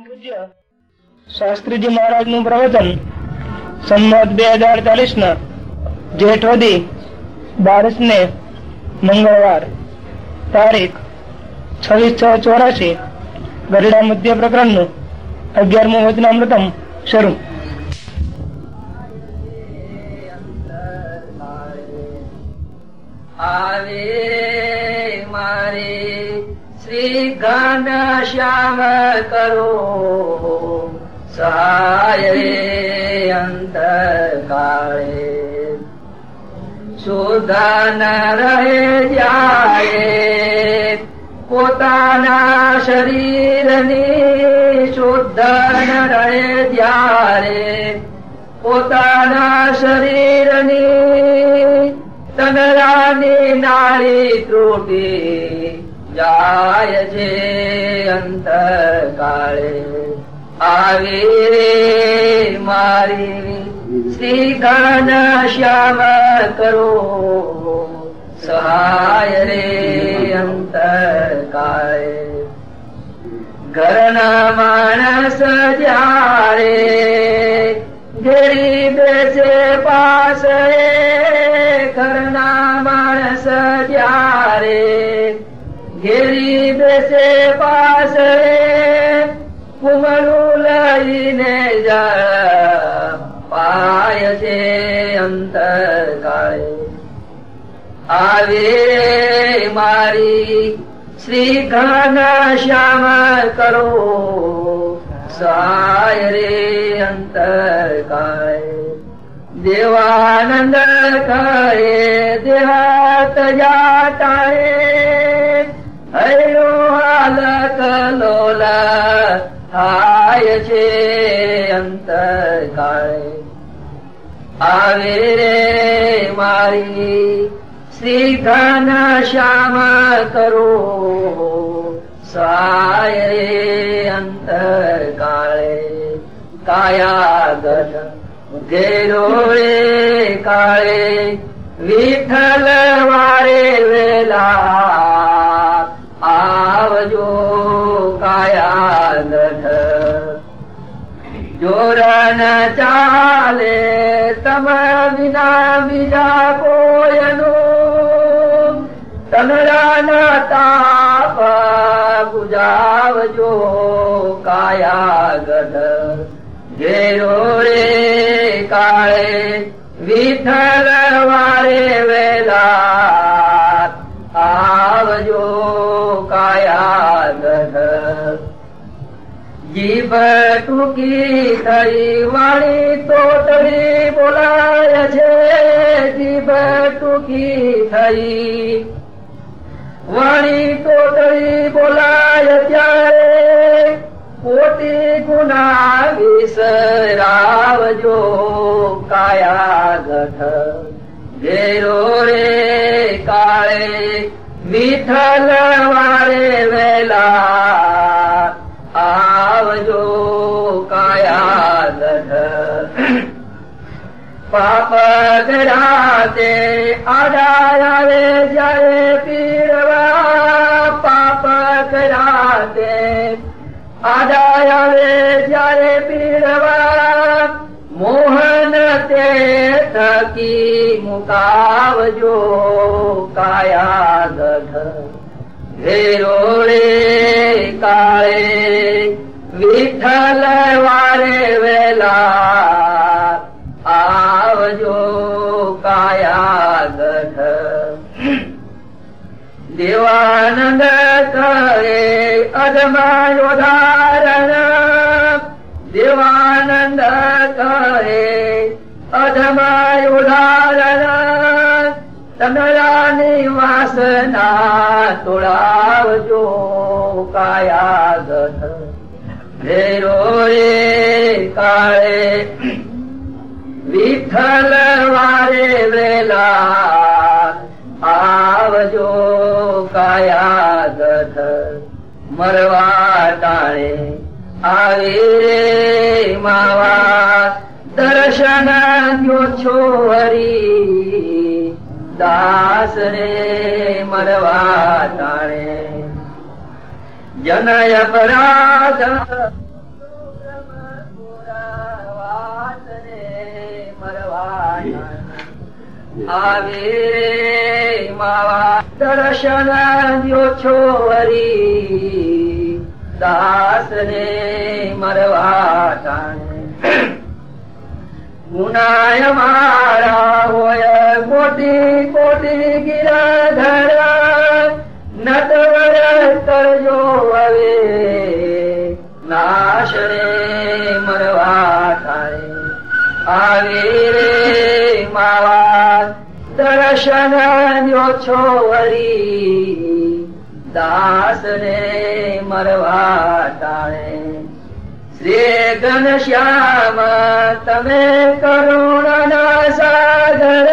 પૂજ્ય શાસ્ત્રીજી મહારાજનું પ્રવચન સંમત બે હજાર ચાલીસ ના જેઠવદી બારસ ને મંગળવાર તારીખ છવ્વીસ છ ચોરાશી ગરડા મધ્ય પ્રકરણનું અગિયારમું વચનામૃતમ શરૂ. આવે મારે શ્રી ઘન શ્યામ કરો સહાય અંત કાળે સુધાન રહે જાય પોતાના શરીરની શોધન રહે જ્યારે પોતાના શરીરની તનરાની નાળી ત્રુટી જાય છે અંતકાળે. આવી રે મારી શ્રી ગણ શ્યામ કરો. સહાય રે અંતકાળે. ઘરના માણસ જ્યારે ઘેરી બેસે પાસે, ઘરના માણસ જ્યારે ઘેરી બેસે પાસે કુમળું લઈને જા, પાય છે અંતરકાળે. આવે મારી શ્રી ઘન શ્યામ કરો, સાય રે અંતરકાળે. દેવાનંદ કરે, દેહાત જાટાએ થાય છે આવે રે મારી શ્રી ધન શ્યામ કરો. સહાય રે અંતરકાળે કાયા ગઢ ઘેરો રે કાળે, વિઠ્ઠલ વારે વેલા, આવજો કાયા ગઢ જોરન ચાલે તમ વિના બીજા કોયનું તનરાના તાપ ગુજાવજો કાયા ગઢ ઘેરો રે કાળે વિઠલ વારે વેલા જીભ ટૂંકી થઈ વાણી તોતડી બોલાય છે. જીભ ટૂંકી થઈ વાણી તોતડી બોલાય ત્યારે પોતી ગુના વિસરાવજો કાયા ગઠ ઘેરો રે કાળે મીઠલ વારે વેલા આવજો કાયા પાપ ધરાતે આડાવે જય પીરવા. પાપ ગરાતે આડાવે જયારે પીરવા. મોહન તે થકી મુકાવજો કાયા ગઢ રે કાળે વિઠ્ઠલ વારે વેલા આવજો કાયા ગઢ દેવાનંદ કરે અધમાયો ધારણ દેવાનંદ કરે અધમાયો ધારણ તમરાની વાસના તોડાવજો કાયા ઘેરો રે કાળે, વિઠ્ઠલ વારે વેલા આવજો કાયા મરવા ટાણે આવી રે માવા, દર્શન છો હરી દાસ રે મરવા તાણે. જનય અપરાધ આવે માવા દર્શન દ્યો છો વરી. દાસ ને મરવા તાણે. ગુનાય મારા હોય કોટી કોટી ગિરધર નટવર કરજો હવે નાશ રે મરવા થાય આવી રે માવા દર્શન દ્યો છો વરી દાસ ને મરવા ટાણે શ્રી ઘનશ્યામ તમે કરુણના સાગર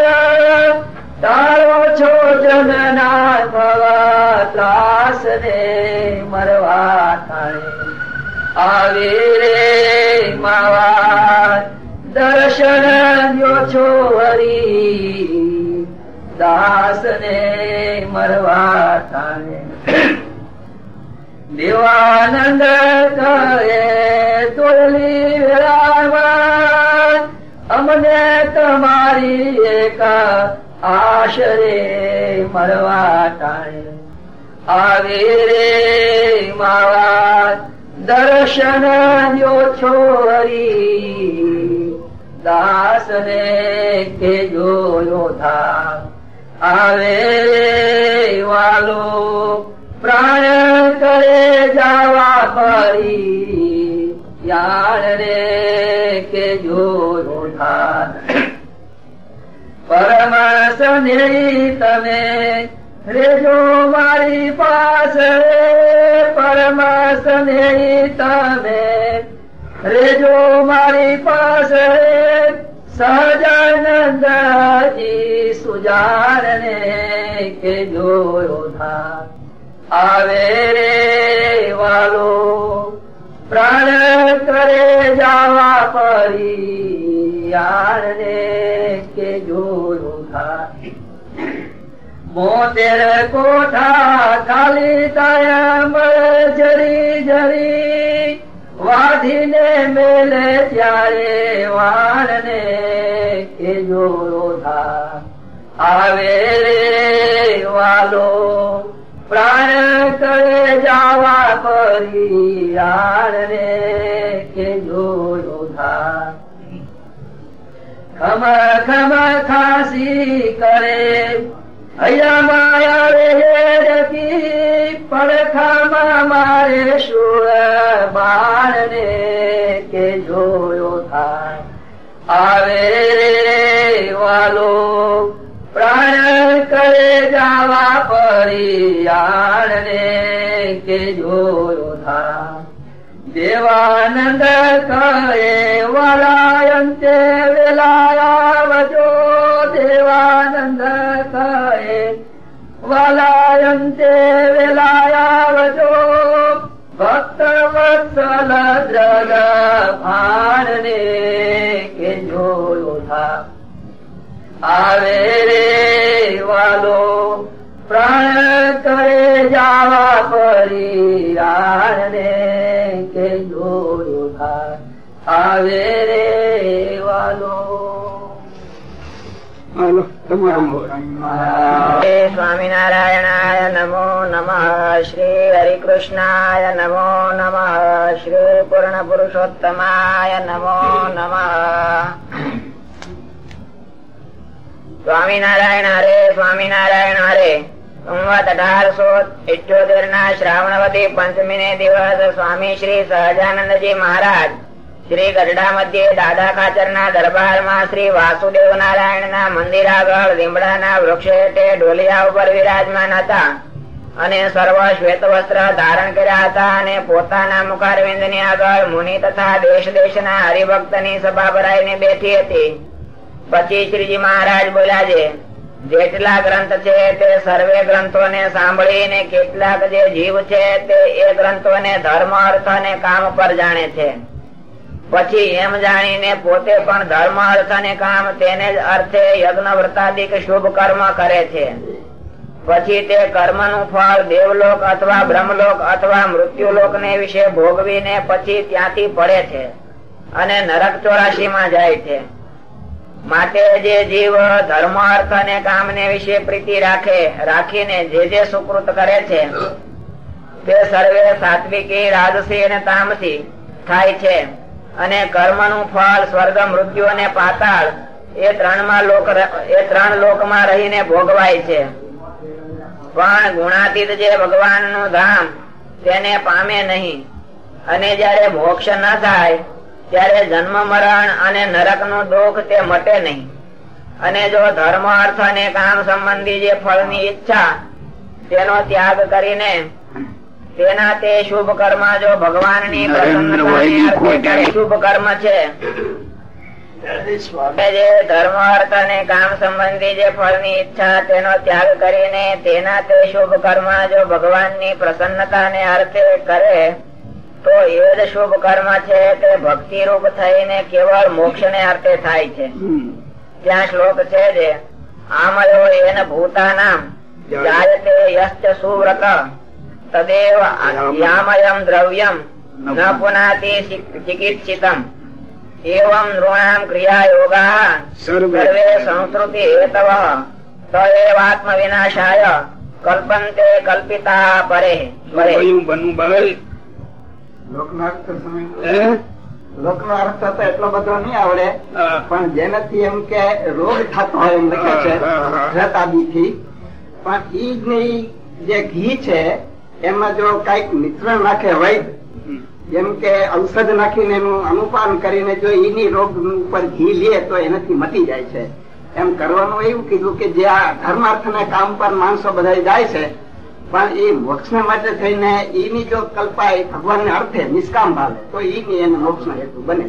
તારો છો જનના ભવા ત્રાસ ને મરવા ટાણે આવી રે માવા, દર્શન યો છો હરી દાસ ને મરવા ટાણે દેવાનંદ કહે તોલી વેળામાં અમને તમારી એકા આશરે મળવા ટાણે આવે રે મારા દર્શન યો છોરી દાસ ને કે જોયો થા આવે વાલો પ્રાણ કરે જાવા ફરી યાર રે કે જો થા પરમ સનેહી તમે રેજો મારી પાસે. પરમ સ્નેહી તમે રેજો મારી પાસે. સહજાનંદજી સુજારને કે જોયો થા આવે રે વાલો પ્રાણ કરે જાવા પરી યારને કે જોયો થા મોતેર કોઠા ખાલી તાયા મળે જરી જરી વાધીને મેલે ત્યારે વાળને કે જોરો થા આવે રે વાલો પ્રાણ કરે જાવા પરી રે કે થા ખમ ખમ ખાસી કરે, અહીંયા માયા રે રકી પડખામાં મારે સુર બાળને કે જોયો થાય આવે રે વાલો પ્રાણ કરે જાવા પરિયાળને કે જોયો થા દેવાનંદ કહે વલાયંતે વેલાયાવજો દેવાનંદ કહે વલાયંતે વેલાયાવજો ભક્ત વત્સલ દ્રગ ભાણ કે આવે રે વાલો પ્રાણ કરે જાવા પરિયાળને કે જોયો આવે રે વાલો. સ્વામિનારાયણાય નમો નમ શ્રી હરિકૃષ્ણાય નમો નમ શ્રી પૂર્ણ પુરુષોત્તમાય નમો નમઃ. સ્વામિનારાયણ હરે સ્વામિનારાયણ હરે. સંવત અઢારસો ઇઠ્યોતેર ના શ્રાવણવતી પંચમી ને દિવસ સ્વામી શ્રી સહજાનંદજી મહારાજ શ્રી ગઢડા મધ્યે દાદા ખાચર ના દરબારમાં શ્રી વાસુદેવ નારાયણ ના મંદિર આગળ લીમડા ના વૃક્ષ હેઠે ઢોલિયા ઉપર વિરાજમાન હતા અને સર્વ શ્વેત વસ્ત્ર ધારણ કર્યા હતા અને પોતાના મુખારવિંદની આગળ મુનિ તથા દેશ દેશ ના હરિભક્તની સભા ભરાઈને બેઠી હતી. પછી શ્રીજી મહારાજ બોલ્યા છે, જેટલા ગ્રંથ છે તે સર્વે ગ્રંથોને સાંભળીને કેટલાક જે જીવ છે તે એ ગ્રંથોને ધર્મ, અર્થ અને કામ પર જાણે છે. પછી એમ જાણીને પોતે પણ ધર્મ, અર્થ અને કામ તેને જ અર્થે યજ્ઞ વ્રતાદિક શુભ કર્મ કરે છે. પછી તે કર્મનું ફળ દેવલોક અથવા બ્રહ્મલોક અથવા મૃત્યુલોક ને વિશે ભોગવીને પછી ત્યાંથી પડે છે અને નરક ચોરાશી માં જાય છે. માટે જે જીવ, ધર્મ, અર્થ અને કામ ને વિશે પ્રીતિ રાખે, રાખીને જે જે સુકૃત કરે છે, તે સર્વે સાત્વિકી, રાજસી અને તામસી થાય છે. અને કર્મનું ફળ, સ્વર્ગ, મૃત્યુ અને પાતાળ એ ત્રણમાં લોક એ ત્રણ લોકમાં રહીને ભોગવાય છે. પણ ગુણાતીત જે ભગવાનનું ધામ તેને પામે નહીં. અને જયારે મોક્ષ ન થાય ત્યારે જન્મ મરણ અને નરકનું દુઃખ તે મટે નહીં. અને જો ધર્મ અર્થ અને કામ સંબંધી જે ફળની ઈચ્છા તેનો ત્યાગ કરીને તેના તે શુભ કર્મ જો ભગવાનની શુભ કર્મ છે. જે ધર્મ અર્થ અને કામ સંબંધી જે ફળની ઈચ્છા તેનો ત્યાગ કરીને તેના તે શુભ કર્મ જો ભગવાનની પ્રસન્નતાને અર્થે કરે તો એ જ શુભ કર્મ છે કે ભક્તિ રૂપ થઈને કેવળ મોક્ષ ને અર્થે થાય છે. ત્યાં શ્લોક છે જે આમયો ભૂતા નામ જાયતે યશ્ચ સુવ્રત તદેવ યામયમ દ્રવ્યમ ન પુનાતિ ચિકિત્સિતમ. એવમ નૃણામ ક્રિયા યોગા સર્વે સંસ્કૃતિ હેતવ તો એવાત્મ વિનાશાય કલ્પંતે કલ્પિતા પરે બનવું બનવું ભાઈ લોકનો અર્થ સમય હે? લોકનો અર્થ તો એટલો બધો નહીં આવડે પણ જેનાથી એમ કે રોગ થતો હોય એમ લખે છે હા. પણ ઈ જ ની જે ઘી છે એમાં જો કંઈક મિશ્રણ નાખે વૈદ. જેમ કે ઔષધ નાખીને એનું અનુપાન કરીને જો એની રોગ ઉપર ઘી લે તો એનાથી મટી જાય છે એમ કરવાનું એવું કીધું કે જે આ ધર્માર્થ ને કામ પર માણસો બધા જાય છે પણ એ મોક્ષ માટે થઈને એની જો કલ્પાય ભગવાન ને અર્થે નિષ્કામ ભાવે તો એની એને મોક્ષ નો હેતુ બને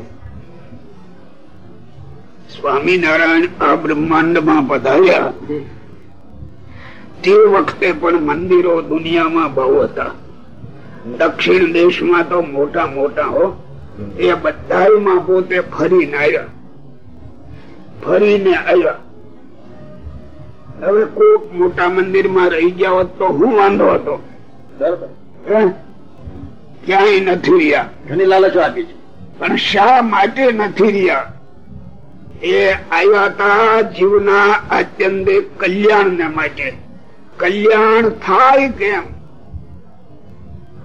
સ્વામિનારાયણ આ બ્રહ્માંડમાં પધાર્યા તે વખતે પણ મંદિરો દુનિયામાં બહુ હતા. દક્ષિણ દેશમાં તો મોટા મોટા હો. એ બધામાં પોતે ફરીને આવ્યા ફરીને આવ્યા હવે કોક મોટા મંદિરમાં રહી ગયા હોત તો હું વાંધો હતો? ક્યાંય નથી રહ્યા. ઘણી લાલચો આપી છે. પણ શા માટે નથી રહ્યા? એ આવ્યા હતા જીવના અત્યંત કલ્યાણ ને માટે. કલ્યાણ થાય કેમ?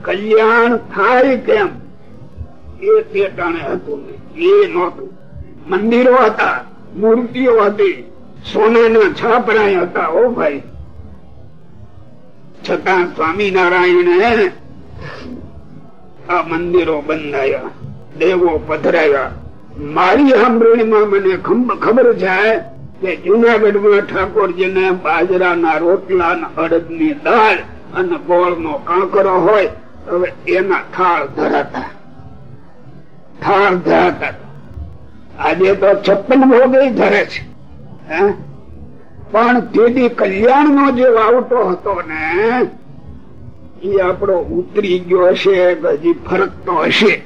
કલ્યાણ થાય કેમ? એ તે ટાણે હતું એ નહોતું. મંદિરો હતા મૂર્તિઓ હતી. સોનાના છાપરાય હતા, ઓ ભાઈ. છતાં સ્વામિનારાયણે આ મંદિરો બંધાયા, દેવો પધરાયા. મારી સાંભળણીમાં મને ખબર છે કે જુનાગઢમાં ઠાકોરજીને બાજરાના રોટલા અડદની દાળ અને ગોળ નો કાંકરો હોય, હવે એના થાળ ધરાતા. થાળ ધરાતા. આજે તો છપ્પન ભોગે ધરે છે? પણ તેથી કલ્યાણ નો જે વાવટો હતો ને, એ આપણો ઉતરી ગયો હશે હજી ફરકતો હશે,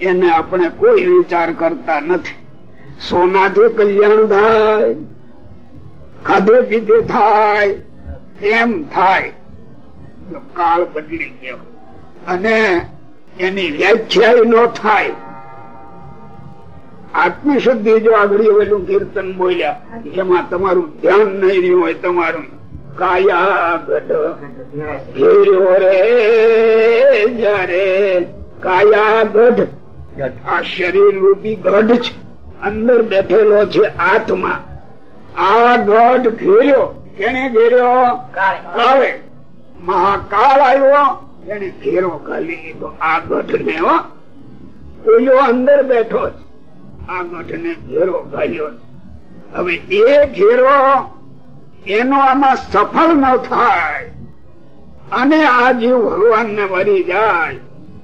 એને આપણે કોઈ વિચાર કરતા નથી. સોનાથી કલ્યાણ થાય, ખાધે પીધે થાય, એમ થાય. કાળ બદલી ગયો. અને એની વ્યાખ્યા ન થાય. આત્મશુદ્ધિ જો આગળ ઓલું કીર્તન બોલ્યા. એમાં તમારું ધ્યાન નહીં રહ્યું હોય, તમારું કાયા રે, જયારે કાયા શરીર અંદર બેઠેલો છે આત્મા. આ ગઢ ઘેર્યો કેને ઘેર્યો કાળે. મહાકાળ આવ્યો. એને ઘેરો ખાલી. આ ગઢ ને હો અંદર બેઠો છે. આ ગઢ ને ઘેરો ગાલ્યો હવે એ ઘેરો એનો આમાં સફળ ન થાય. અને આ જીવ ભગવાન ને મરી જાય.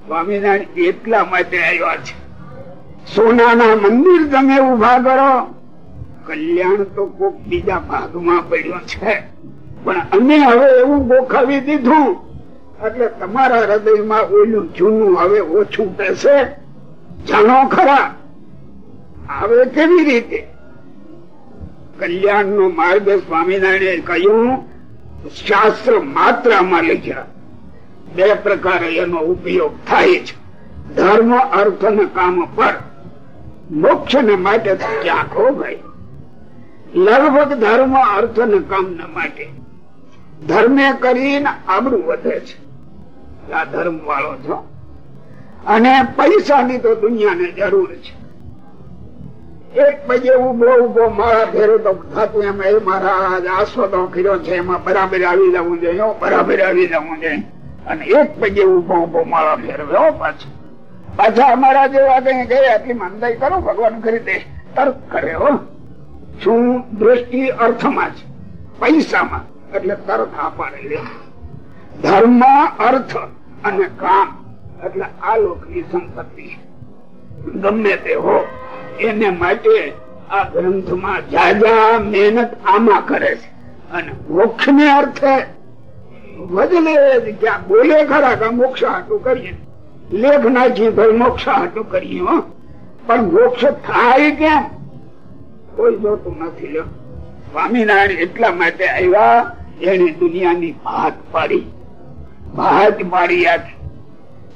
સ્વામિનારાયણ એટલા માટે આવ્યા છે. સોનાના મંદિર તમે ઊભા કરો. કલ્યાણ તો કોક બીજા ભાગમાં પડ્યો છે. પણ અમે હવે એવું ગોખાવી દીધું. એટલે તમારા હૃદયમાં ઓલું જૂનું હવે ઓછું પેસે જાણો ખરા. હવે કેવી રીતે? કલ્યાણ નો માર્ગ સ્વામિનારાયણ કહ્યું, શાસ્ત્ર માત્રામાં લખ્યા. બે પ્રકારે એનો ઉપયોગ થાય છે ધર્મ, અર્થ અને કામ પર. મોક્ષ ને માટે હો ભાઈ લગભગ ધર્મ, અર્થ ને કામના માટે. ધર્મે કરીને આબરું વધે છે. આ ધર્મ વાળો છો. અને પૈસાની તો દુનિયાને જરૂર છે. એક પછી એવું બહુ ઊભો મારા ઘેરે તો થતું એમ એ મારા આસોદો કર્યો છે, એમાં બરાબર આવી જવું જોઈએ બરાબર આવી જવું જોઈએ. અને એક પગે ઊભો ઊભો મારા ફેરવ્યો પાછો. પાછા અમારા જેવા કઈ ગયા એટલી મંદાઈ કરો, ભગવાન કરી દે, તર્ક હો. શું દ્રષ્ટિ અર્થમાં છે? પૈસામાં, એટલે તરત આ પાડે લે. ધર્મ, અર્થ અને કામ, એટલે આ લોકની સંપત્તિ. ગમે તે હો. એને માટે આ ગ્રંથમાં જાજા મહેનત આમાં કરે છે. અને મોક્ષ ને અર્થે વજલે ક્યાં બોલે ખરા કે મોક્ષ હાટું કરીએ. લેખ નાખી ભાઈ મોક્ષ હાટું કરીએ પણ મોક્ષ થાય કેમ? કોઈ જોતું નથી, લ્યો. સ્વામિનારાયણ એટલા માટે આવ્યા એને દુનિયાની ભાત પાડી. ભાત પાડી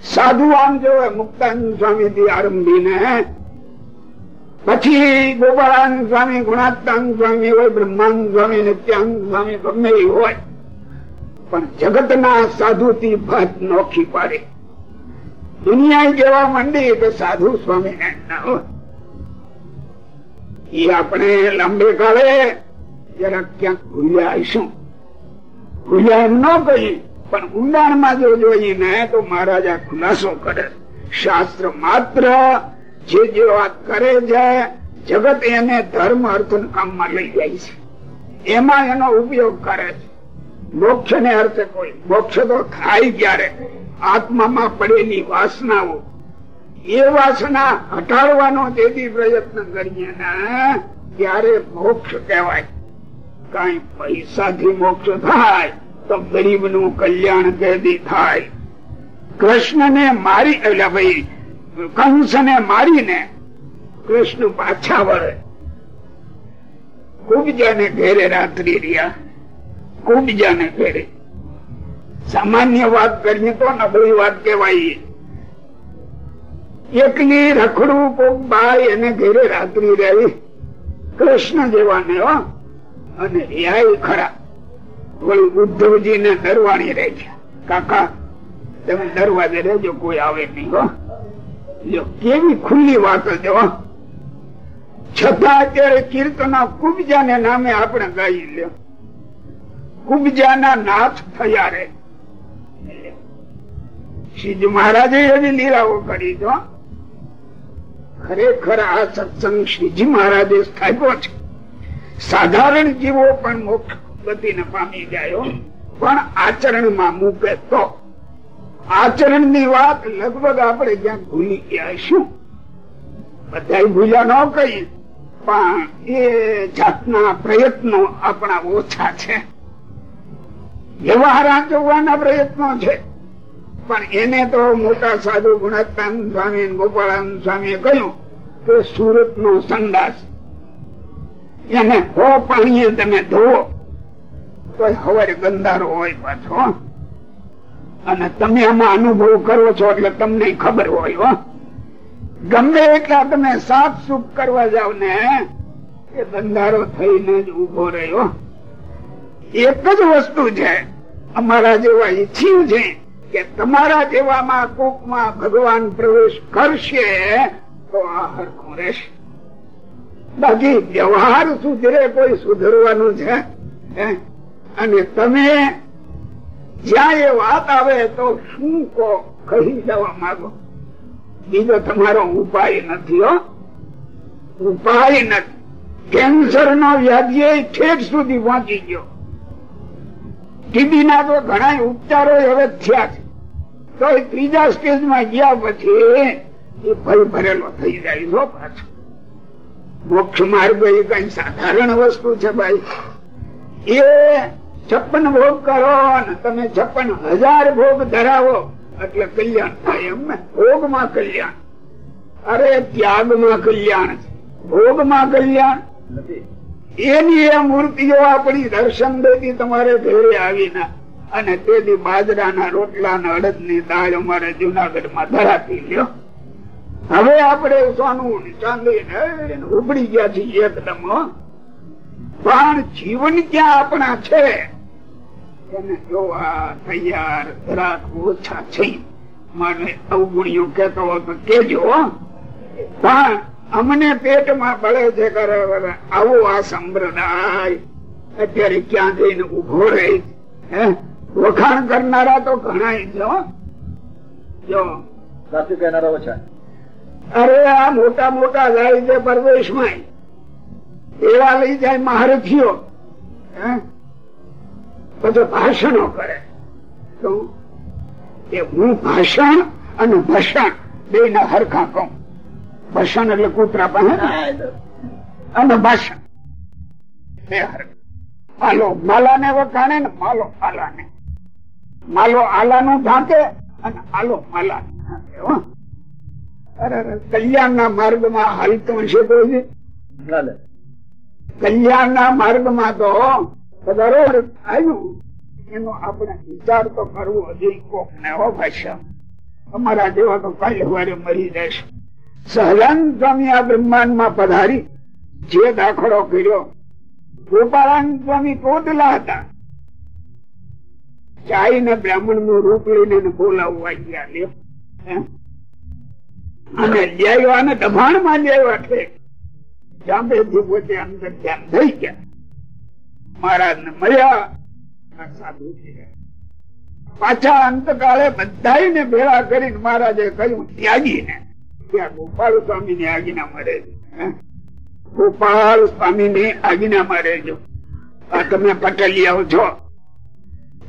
સાધુ આમ જોવે, મુક્તાનંદ સ્વામી થી આરંભીને પછી ગોપાળાનંદ સ્વામી ગુણાત્તાનંદ સ્વામી હોય બ્રહ્માનંદ સ્વામી, નિત્યાનંદ સ્વામી, ગમે હોય. પણ જગત ના સાધુ થી ભાત નોખી પાડે દુનિયા જેવા માંડી તો સાધુ સ્વામી ના એ આપણે લાંબે કાળે જરા ક્યાંક ભૂલ્યા આવીશું. ભૂલ્યા એમ ન કહી, પણ ઊંડાણમાં જો જોઈને તો મહારાજા ખુલાસો કરે. શાસ્ત્ર માત્ર જે જે વાત કરે છે, જગત એને ધર્મ અર્થ કામમાં લઈ જાય છે. એમાં એનો ઉપયોગ કરે છે. મોક્ષ ને અર્થે કોઈ મોક્ષ તો થાય ક્યારે? આત્મામાં પડેલી વાસનાઓ. એ વાસના હટાડવાનો તેથી પ્રયત્ન કરીએ ને, ત્યારે મોક્ષ કહેવાય. કઈ પૈસાથી મોક્ષ થાય, તો ગરીબનું કલ્યાણ કેદી થાય. કૃષ્ણ ને મારી એટલે ભાઈ કંસ ને મારીને કૃષ્ણ પાછા વળે. કુબજાને ઘેરે રાત્રિ રહ્યા. કુબજાને ઘેરે. સામાન્ય વાત કરીએ તો નબળી વાત કહેવાય. એકલી રખડું કોક એને ઘેરે રાત્રિ રહી. કૃષ્ણ જેવાને, હો. અને રિયા ખરા. વળી ઉદ્ધવજી ને દરવાણી રહી છે કાકા, તમે દરવાજે રહેજો, કોઈ આવે નહીં, હો. કેવી ખુલ્લી વાત જો છતાં અત્યારે કીર્તન કુબજા ને નામે આપણે ગાઈ લ્યો કુબજા ના નાથ થયા રે. શ્રીજી મહારાજે એવી લીલાઓ કરી જો ખરેખર આ સત્સંગ શ્રીજી મહારાજે સ્થાપ્યો છે. સાધારણ જીવો પણ મોક્ષ ગતિને પામી ગયો પણ આચરણમાં મૂકે તો આચરણની વાત લગભગ આપણે ક્યાં ભૂલી ગયા શું બધા ભૂલ્યા ન કહીએ, પણ એ જાતના પ્રયત્નો આપણા ઓછા છે. વ્યવહાર આચરવાના પ્રયત્નો છે. પણ એને તો મોટા સાધુ ગુણાત્તાનંદ સ્વામી ગોપાળાન સ્વામી કહ્યું કે સુરત નો સંદાસ એને હો પાણીએ તમે ધોવો. તો હવે ગંધારો હોય પાછો અને તમે આમાં અનુભવ કરો છો એટલે તમને ખબર હોય ગમે એટલા તમે સાફ સુખ કરવા જાવ ને, એ બંધારો થઈને જ ઊભો રહ્યો એક જ વસ્તુ છે, અમારા જેવા ઈચ્છ્યું છે કે તમારા જેવામાં કોકમાં ભગવાન પ્રવેશ કરશે તો આ હરખું રહેશે. બાકી વ્યવહાર સુધરે કોઈ સુધરવાનું છે અને તમે જ્યાં એ વાત આવે તો શું કહી? જવા માંગો. બીજો તમારો ઉપાય નથી, હો. ઉપાય નથી. કેન્સર નો સુધી પહોંચી ગયો. ટીબી ના તો ઘણા ઉપચારો હવે થયા છે. તો ત્રીજા સ્ટેજમાં ગયા પછી એ ભય ભરેલો થઈ જાય છો પાછો. મોક્ષ માર્ગ એ કઈ સાધારણ વસ્તુ છે, ભાઈ. એ છપ્પન ભોગ કરો અને તમે છપ્પન હજાર ભોગ ધરાવો. એટલે કલ્યાણ થાય એમ ભોગમાં કલ્યાણ. અરે ત્યાગમાં કલ્યાણ ભોગમાં કલ્યાણ એની એ મૂર્તિઓ આપણી દર્શન દેતી તમારે ઘરે આવીને અને તેથી બાજરાના અડદની દાળ અમારે જુનાગઢમાં ધરાતી લ્યો હવે આપણે સોનું ચાંદી ને ઉપડી ગયા છીએ એકદમ પણ જીવન ક્યાં આપણા છે? એને જોવા તૈયાર જરાક ઓછા છે. મને અવગુણ્યો કેતો તો કેજો પણ અમને પેટમાં બળે છે. આવો આ સંપ્રદાય. અત્યારે ક્યાં જઈને ઊભો રહે હે? વખાણ કરનારા તો ઘણા જો. સાચું કહેનારા ઓછા. અરે આ મોટા મોટા જાય છે પરદેશમાં એવા લઈ જાય મહારથીઓ. હે? પછી ભાષણો કરે તો એ હું ભાષણ અને ભસણ બે ના હરખા કહું. ભસણ એટલે કૂતરા પાસે અને ભાષણ. બે હરખા. માલો ને વખાણે ને માલો આલાને. માલો આલા નું ઢાંકે અને આલો હો. અરે અરે, કલ્યાણના માર્ગમાં હાલતો હશે કોઈ? ના માર્ગમાં માર્ગમાં ને જે દાખલો કર્યો. ગોપાળાનંદ સ્વામી ટોટલા હતા. ચાઈ ને બ્રાહ્મણનું રૂપ લઈને બોલાવવા ગયા લ્યો અને લેવા અને દબાણમાં લ્યાવ્યા ઠેક જાંબેથી પોતે અંદર ધ્યાન થઈ ગયા. મહારાજ ને મળ્યા. સાધુ થઈ ગયા પાછા અંતકાળે બધાને ભેળા કરીને મહારાજે કહ્યું ત્યાગી ને ત્યાં ગોપાલ સ્વામી ની આજ્ઞા મળે ગોપાલ સ્વામી ની આજ્ઞા મળે જો આ તમે પટેલિયાઓ છો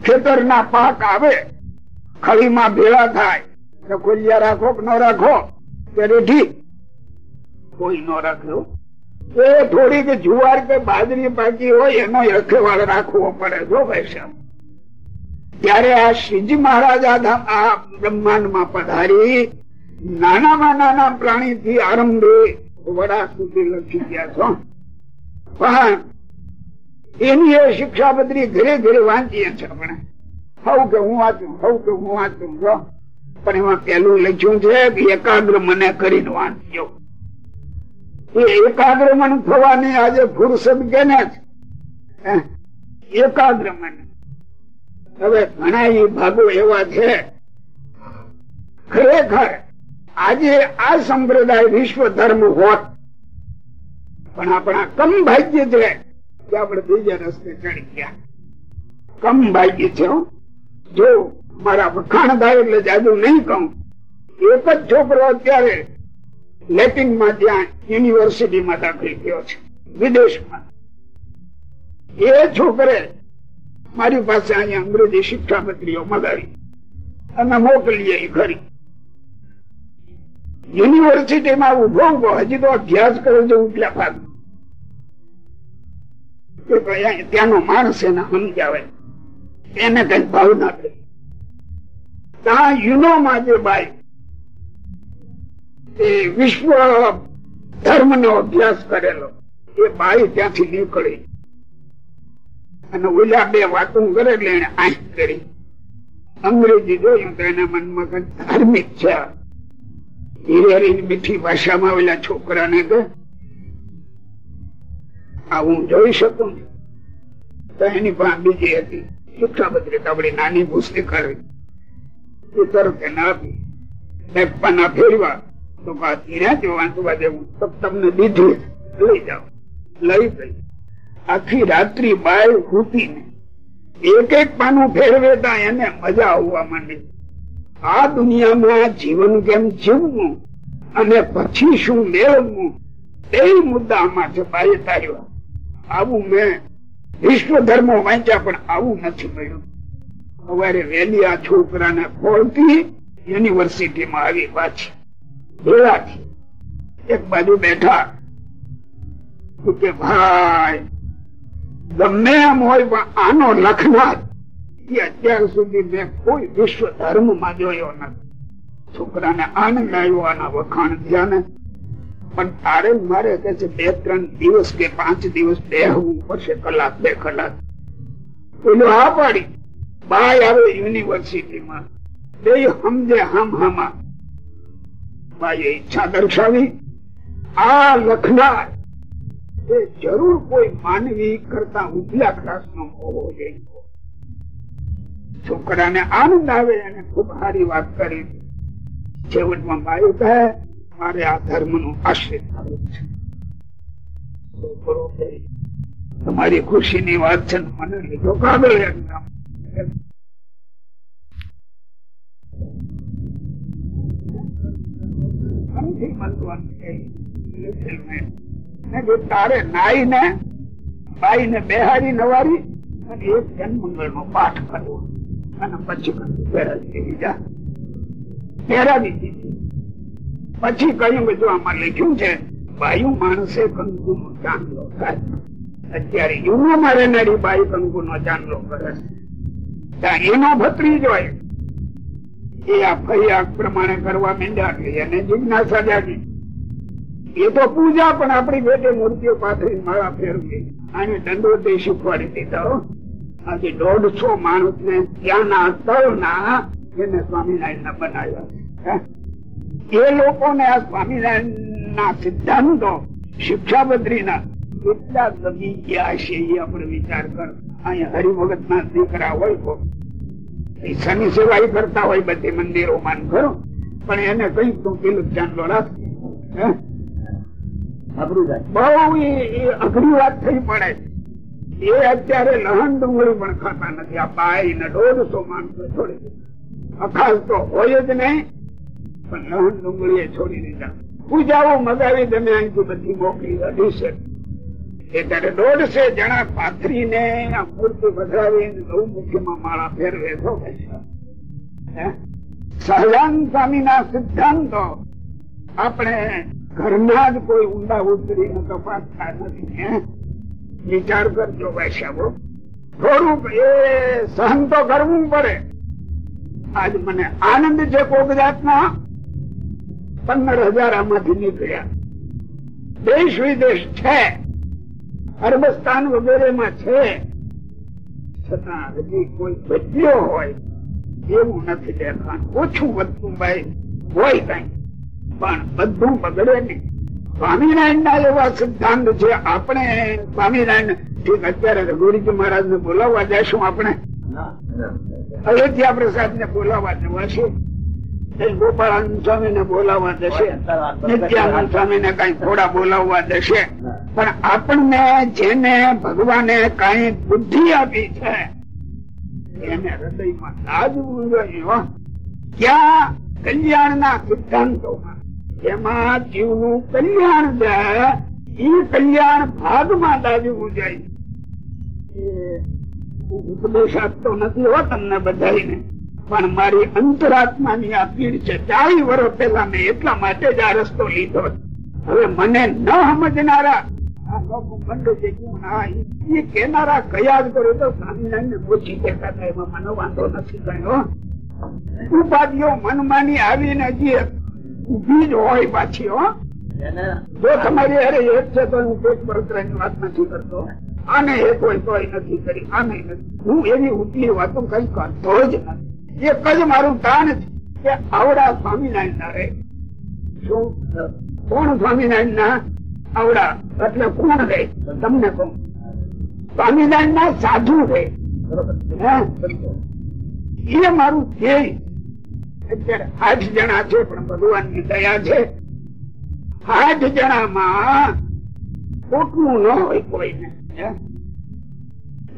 ખેતર ના પાક આવે, ખળીમાં ભેળા થાય. ખોલિયા રાખો કે ન રાખો ત્યારે ઠીક કોઈ ન રાખ્યો. એ થોડીક જુવાર કે બાજરી પાકી હોય એનો અખેવાળ રાખવો પડે, જો સાહેબ. ત્યારે આ શ્રીજી મહારાજ આ બ્રહ્માંડમાં પધારી, નાનામાં નાના પ્રાણી થી આરંભે વડા સુધી લખી ગયા છો. પણ એની એ શિક્ષા બદલી ઘરે ઘરે વાંચીએ છીએ આપણે. હવ કે હું વાંચું, હવ કે હું વાંચું પણ એમાં પેલું લખ્યું છે એકાગ્ર મને કરીને વાંચજો. એ એકાગ્ર મન થવાની આજે ફુરસદ કેને છે? હે? એકાગ્ર મન. હવે ઘણા ભાગો એવા છે. ખરેખર આજે આ સંપ્રદાય વિશ્વ ધર્મ હોત, પણ આપણા કમ ભાગ્ય છે કે આપણે બીજા રસ્તે ચડી ગયા. કમ ભાગ્ય છે જો મારા વખાણ થાય એટલે જાદુ નહીં કહું. એક જ છોકરો અત્યારે લેટિનમાં ત્યાં યુનિવર્સિટીમાં દાખલ થયો છે, વિદેશમાં. એ છોકરે મારી પાસે અહીંયા અંગ્રેજી શિક્ષાપત્રીઓ મગાવી અને મોકલીએ ખરી યુનિવર્સિટીમાં ઊભો ઊભો હજી તો અભ્યાસ કરે છે ઉપલા ભાગ. ત્યાંનો માણસ એને સમજાવે. એને કઈ ભાવ ના કરે ત્યાં યુનોમાં જે બાઈ એ વિશ્વ ધર્મ નો અભ્યાસ કરેલો. એ બાઈ ત્યાંથી નીકળી. અને ઓલા બે વાતો કરે એટલે એને આંખ કરી. અંગ્રેજી જોયું તો એના મનમાં ધાર્મિક છે. મીઠી ભાષામાં ઓલા છોકરાને કે આ હું જોઈ શકું તો એની પાસે બીજી હતી. શિક્ષાપત્રિક આપણી નાની પુસ્તક તરફ એને આપી. ફેરવા તો તો આખી રાત્રિ બાય હુતી એક એક પાનું ફેરવેતા એને મજા આવવા માંડી. આ દુનિયામાં જીવન કેમ જીવવું અને પછી શું મેળવવું એ મુદ્દા આમાં છે બાય તાર્યો. આવું મેં વિશ્વ ધર્મો વાંચ્યા પણ આવું નથી મળ્યું. સવારે વહેલી આ છોકરાને ખોલતી યુનિવર્સિટીમાં આવી પાછી. ભેળાથી એક બાજુ બેઠા. કે ભાઈ, ગમે એમ હોય પણ આનો લખનાર અત્યાર સુધી મેં કોઈ વિશ્વ ધર્મમાં જોયો નથી. છોકરાને આનંદ આવ્યો આના વખાણ થયા પણ તારે મારે કે છે બે, ત્રણ દિવસ કે પાંચ દિવસ બેહવું પડશે, કલાક, બે કલાક. પેલું હા પાડી. બાય આવે યુનિવર્સિટીમાં. બે સમજે હમ હમા. બાઈએ ઈચ્છા દર્શાવી. આ લખનાર તે જરૂર કોઈ માનવી કરતા ઉપલા ક્લાસ નો હોવો જોઈએ. છોકરાને આનંદ આવે અને ખૂબ સારી વાત કરી. છેવટમાં બાયું કહે મારે આ ધર્મનું આશ્રિત થવું છે તમારી ખુશી ની વાત છે મને લીધો કાગળ તારે નાઈ ને બાઈ ને બેહારી નવારી, અને એક જન્મંગળ નો પાઠ કરવો. અને પછી પહેરાવી પછી કહ્યું કે જો આમાં લખ્યું છે, બાયુ માણસે કંકુ નો ચાંદલો કરે. અત્યારે યુનો રહેનારી બાઈ કંકુ નો ચાંદલો કરે ત્યાં એનો ભત્રી જોય એ આ ફરિયાદ પ્રમાણે કરવા માંડ્યા ગઈ એને જિજ્ઞાસા જાગી. એ તો પૂજા, પણ આપણી ભેટે મૂર્તિઓ પાથરી માળા ફેરવી. આને દંડોતે શીખવાડી દીધો આજે દોઢસો માણસ ને ત્યાંના તળના એને સ્વામિનારાયણ ના બનાવ્યા. એ લોકોને આ સ્વામિનારાયણ ના સિદ્ધાંતો શિક્ષાબદ્રી ના કેટલા ગમી ગયા છે એ આપણે વિચાર કર. અહીંયા હરિભગત ના દીકરા હોય તો એ શનિ સેવા કરતા હોય બધી મંદિરો માન ખરો? પણ એને કઈ તું પેલું ચાંદલો રાખ. બહુ એ- એ અઘરી વાત થઈ પડે. એ અત્યારે લહન ડુંગળી પણ ખાતા નથી. આ બાઈ ને દોઢસો માણસો છોડી અખાસ તો હોય જ નહીં પણ લહન ડુંગળી એ છોડી દીધા. પૂજાઓ મગાવી તમે અહીંથી બધી મોકલી અઢી છે એ ત્યારે દોઢસો જણા પાથરી ને મૂર્તિ વધાવી ગૌમુખીમાં માળા ફેરવે હે? સહજાન સ્વામી ના સિદ્ધાંતો આપણે ઘરમાં જ કોઈ ઊંડા ઉતરીને તપાસતા નથી? વિચાર કરજો વૈશ્યવો થોડુંક એ સહન તો કરવું પડે. આજ મને આનંદ છે કોક જાતના. પંદર હજાર આમાંથી નીકળ્યા. દેશ વિદેશ છે. અરબસ્તાન વગેરેમાં છે. છતાં હજી કોઈ બદલ્યો હોય એવું નથી દેખાણ ઓછું વધતું ભાઈ હોય કઈ. પણ બધું બગડે નહીં. સ્વામિનારાયણ ના એવા સિદ્ધાંત છે આપણે સ્વામિનારાયણ ઠીક અત્યારે રઘુરીજી મહારાજ ને બોલાવવા જશું આપણે. અયોધ્યા પ્રસાદ ને બોલાવવા જવાશે ગોપાળાનંદ સ્વામી ને બોલાવવા દેશે. નિત્યાનંદ સ્વામી ને કઈ થોડા બોલાવવા દેશે. પણ આપણને જેને ભગવાને કઈ બુદ્ધિ આપી છે એને હૃદયમાં લાજવું જોઈએ. ક્યાં કલ્યાણ ના સિદ્ધાંતોમાં? એમાં જીવનું કલ્યાણ છે એ કલ્યાણ ભાગમાં જોઈએ. એ ઉપદેશ આપતો નથી હો તમને બધાને પણ મારી અંતરાત્માની આ પીડ છે ચાળી વર્ષ પહેલા મેં એટલા માટે જ આ રસ્તો લીધો હવે મને ન સમજનારા ના, કેનારા કયા કરો તો સ્વામિનારાયણ ને પૂછી દેતા એમાં મને વાંધો નથી ઉપાધિઓ મનમાની આવીને હજી ઊભી હોય પાછી હો. જો તમારી અરે એક છે તો હું પેટ બળતરાની વાત નથી કરતો. આને એક હોય તો નથી કરી આને નથી. હું એવી ઉપલી વાતો કઈ કરતો જ નથી. એક જ મારું તાણ કે આવડા સ્વામિનારાયણ ના રે શું? કોણ સ્વામિનારાયણ ના આવડા. એટલે કોણ રે તમને કોણ સ્વામિનારાયણ ના સાધુ રે એ મારું ધ્યેય. અત્યારે આઠ જણા છે, પણ ભગવાનની દયા છે. આઠ જણામાં ખોટું ન હોય કોઈને?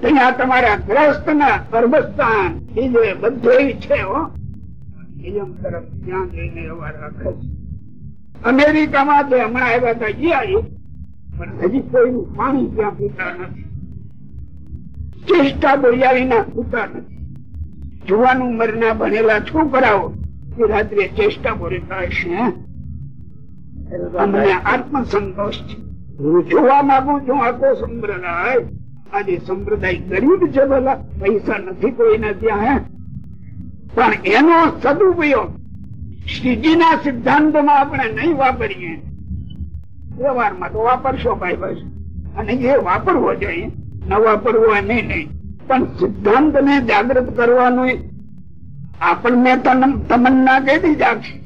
ત્યાં તમારા ગ્રસ્ત ના ગર્ભસ્થાન એ જે બધે છે નિયમ તરફ રાખે છે. અમેરિકામાં જે હમણાં આવ્યા હતા એ પણ હજી કોઈનું પાણી ત્યાં પીતા નથી. ચેષ્ટા બોલ્યા વિના પીતા નથી. જુવાન ઉંમરના ભણેલા છોકરાઓ એ રાત્રે ચેષ્ટા બોલતા હશે હે? અમને આત્મસંતોષ છે. હું જોવા માંગુ છું આખો સંપ્રદાય આજે સંપ્રદાય ગરીબ છે ભલા પૈસા નથી કોઈના ત્યાં પણ એનો સદુપયોગ શ્રીજીના સિદ્ધાંતમાં આપણે નહીં વાપરીએ. વ્યવહારમાં તો વાપરશો ભાઈ બસ. અને એ વાપરવો જોઈએ. ન વાપરવો એમ નહીં. પણ સિદ્ધાંત ને જાગૃત કરવાનું આપણને તમન્ના કેદી જાગશે.